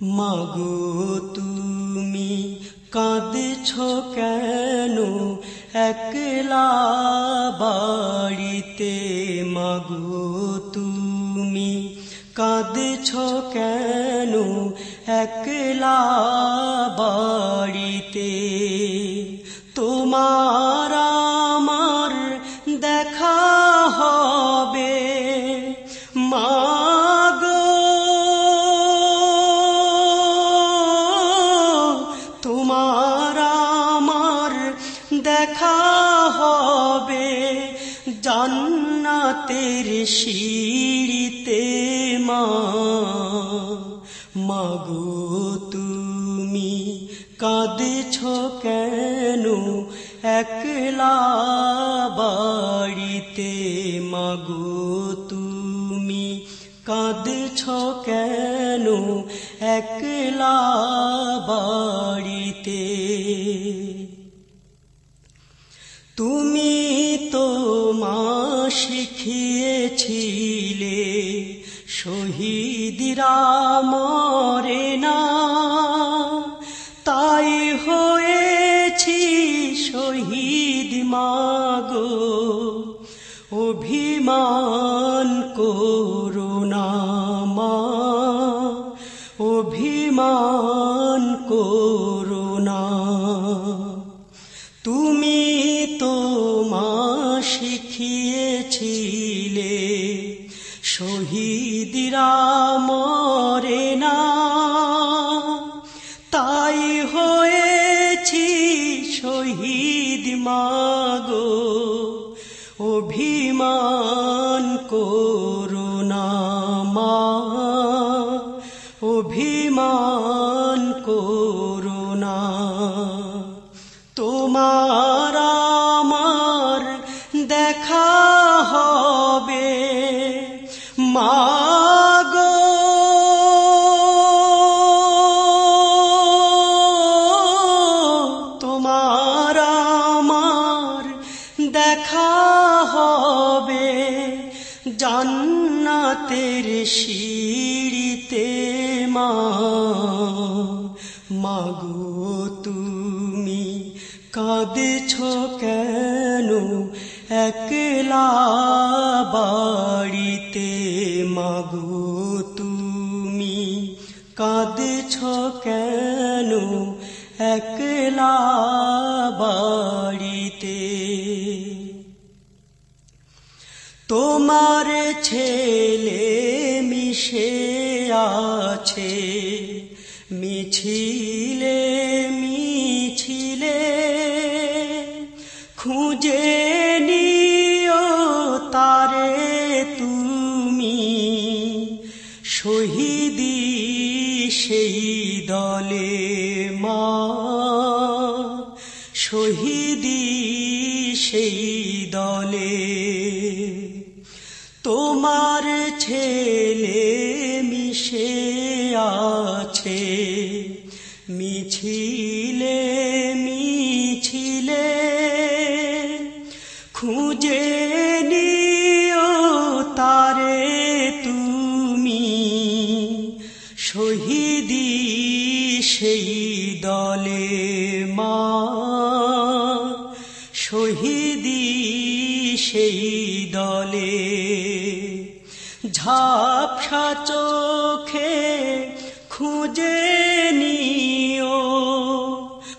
মাগো তুমি কাঁদছ কেন? একলা বাড়িতে মাগো তুমি কাঁদছ কেন? একলা বাড়িতে তোমার দেখা হবে জান্নাতের সিঁড়িতে মা। মাগো তুমি কাঁদছ কেন একলা বাড়িতে? মাগো তুমি কাঁদছ কেন একলা বাড়িতে? তুমি তো মা শিখিয়েছিলে শহীদিরা মরে না। তাই হয়েছি শহীদ মাগো, অভিমান করুণা মা, অভিমান করুণা হয়েছি শহীদ মাগো অভিমান করুণা মা অভিমান করুণা তোমার আমার দেখা হবে মাগো দেখা হবে জান্নাতের সিঁড়িতে মা। মাগো, তুমি কাঁদছ কেন? একলা বাড়িতে মাগো, তুমি কাঁদছ কেন? একলা বাড়িতে তোমার ছেলে মিশে আছে, মিছিলে মিছিলে। খুঁজে নিও তারে তুমি, শহীদি সেই দলে মা। শহীদি সেই দলে তোমার ছেলে মিশে আছে। মিছিলে মিছিলে, খুঁজে নিও তারে তুমি। শহীদি সেই দলে মা। শহীদি সেই দলে ঝাপসা চোখে খুঁজে নিও।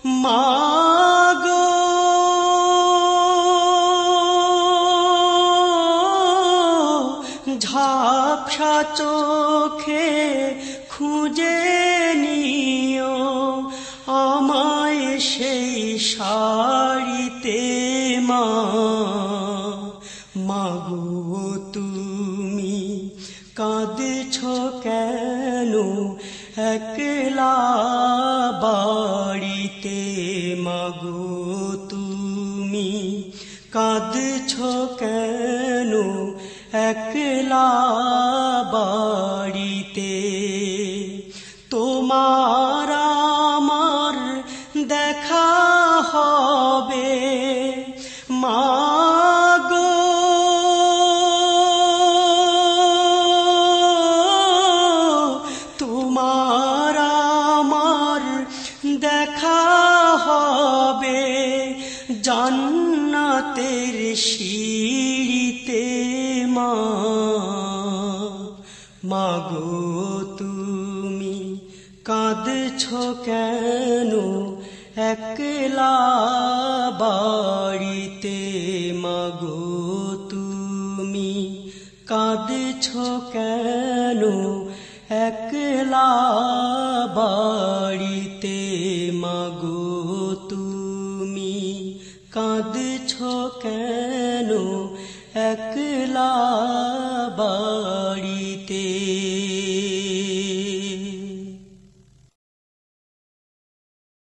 মাগো। ঝাপসা চোখে খুঁজে নিও। আমায় সেই শাড়িতে মা বাড়িতে মাগো তুমি কাঁদছ কেন? একলা জান্নাতের সিঁড়িতে মা, মাগো তুমি কাঁদছ কেন? একলা বাড়িতে মাগো তুমি কাঁদছ কেন? একলা বাড়িতে মাগো কেন একলা বাড়িতে